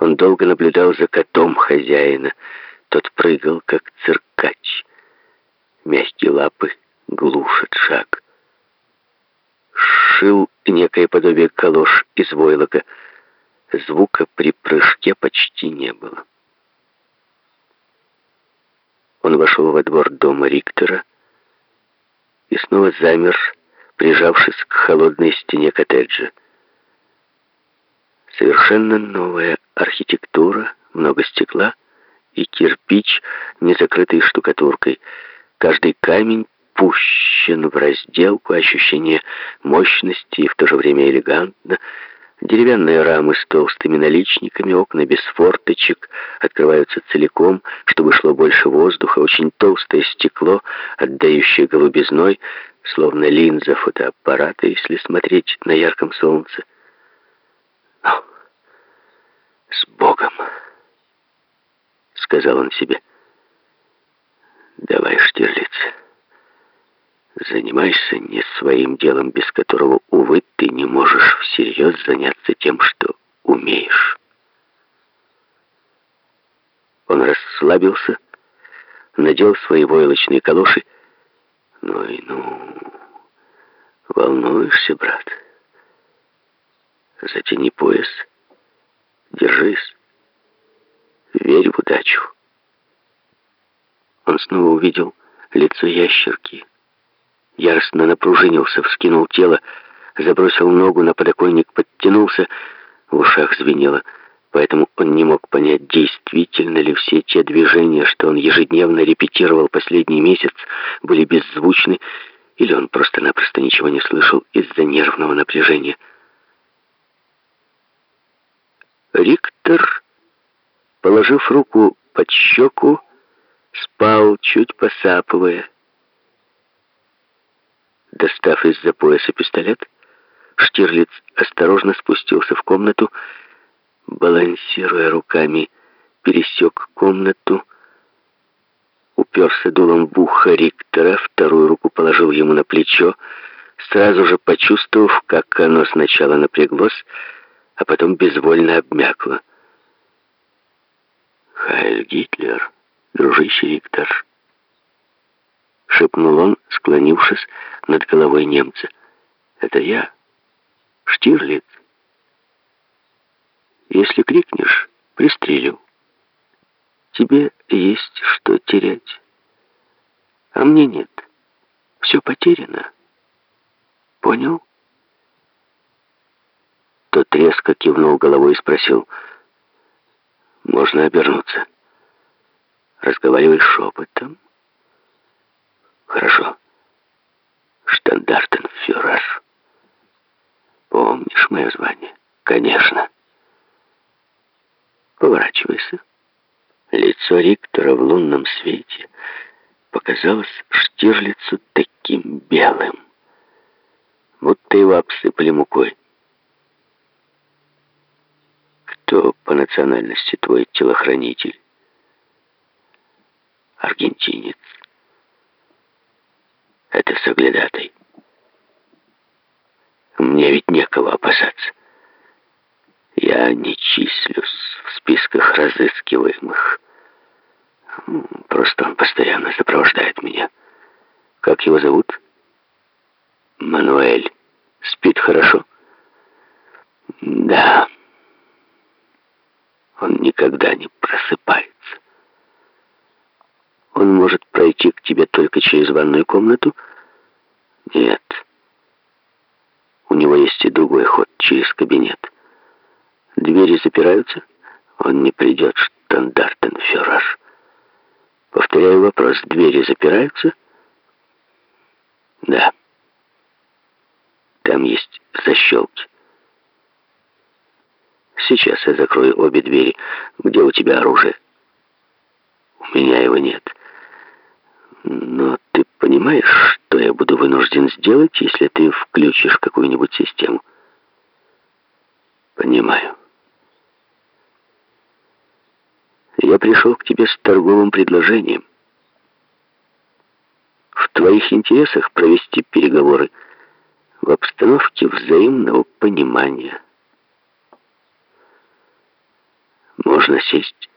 Он долго наблюдал за котом хозяина. Тот прыгал, как циркач. Мягкие лапы глушат шаг. Шил некое подобие калош из войлока. Звука при прыжке почти не было. Он вошел во двор дома Риктора и снова замер, прижавшись к холодной стене коттеджа. Совершенно новая архитектура, много стекла и кирпич, не закрытый штукатуркой. Каждый камень пущен в разделку, ощущение мощности и в то же время элегантно. Деревянные рамы с толстыми наличниками, окна без форточек открываются целиком, чтобы шло больше воздуха, очень толстое стекло, отдающее голубизной, словно линза фотоаппарата, если смотреть на ярком солнце. «Ну, с Богом!» — сказал он себе. «Давай, Штирлиц, занимайся не своим делом, без которого, увы, ты не можешь всерьез заняться тем, что умеешь». Он расслабился, надел свои войлочные калоши. «Ну и ну, волнуешься, брат?» Затяни пояс. Держись. Верь в удачу. Он снова увидел лицо ящерки. Яростно напружинился, вскинул тело, забросил ногу на подоконник, подтянулся, в ушах звенело. Поэтому он не мог понять, действительно ли все те движения, что он ежедневно репетировал последний месяц, были беззвучны, или он просто-напросто ничего не слышал из-за нервного напряжения. Риктор, положив руку под щеку, спал, чуть посапывая. Достав из-за пояса пистолет, Штирлиц осторожно спустился в комнату, балансируя руками, пересек комнату, уперся дулом в ухо Риктора, вторую руку положил ему на плечо, сразу же почувствовав, как оно сначала напряглось, а потом безвольно обмякла. «Хайль Гитлер, дружище Виктор», — шепнул он, склонившись над головой немца. «Это я, Штирлиц. Если крикнешь, пристрелю. Тебе есть что терять, а мне нет. Все потеряно. Понял?» Тот резко кивнул головой и спросил, «Можно обернуться?» «Разговаривай шепотом?» «Хорошо. Штандартенфюрер. Помнишь мое звание?» «Конечно». «Поворачивайся». Лицо Риктора в лунном свете показалось Штирлицу таким белым, будто его обсыпали мукой. Кто по национальности твой телохранитель? Аргентинец. Это соглядатай. Мне ведь некого опасаться. Я не числюсь в списках разыскиваемых. Просто он постоянно сопровождает меня. Как его зовут? Мануэль. Спит хорошо? Да никогда не просыпается. Он может пройти к тебе только через ванную комнату? Нет. У него есть и другой ход через кабинет. Двери запираются? Он не придет, штандартенфюрер. Повторяю вопрос. Двери запираются? Да. Там есть защелки. Сейчас я закрою обе двери. Где у тебя оружие? У меня его нет. Но ты понимаешь, что я буду вынужден сделать, если ты включишь какую-нибудь систему? Понимаю. Я пришел к тебе с торговым предложением. В твоих интересах провести переговоры в обстановке взаимного понимания. можно сесть.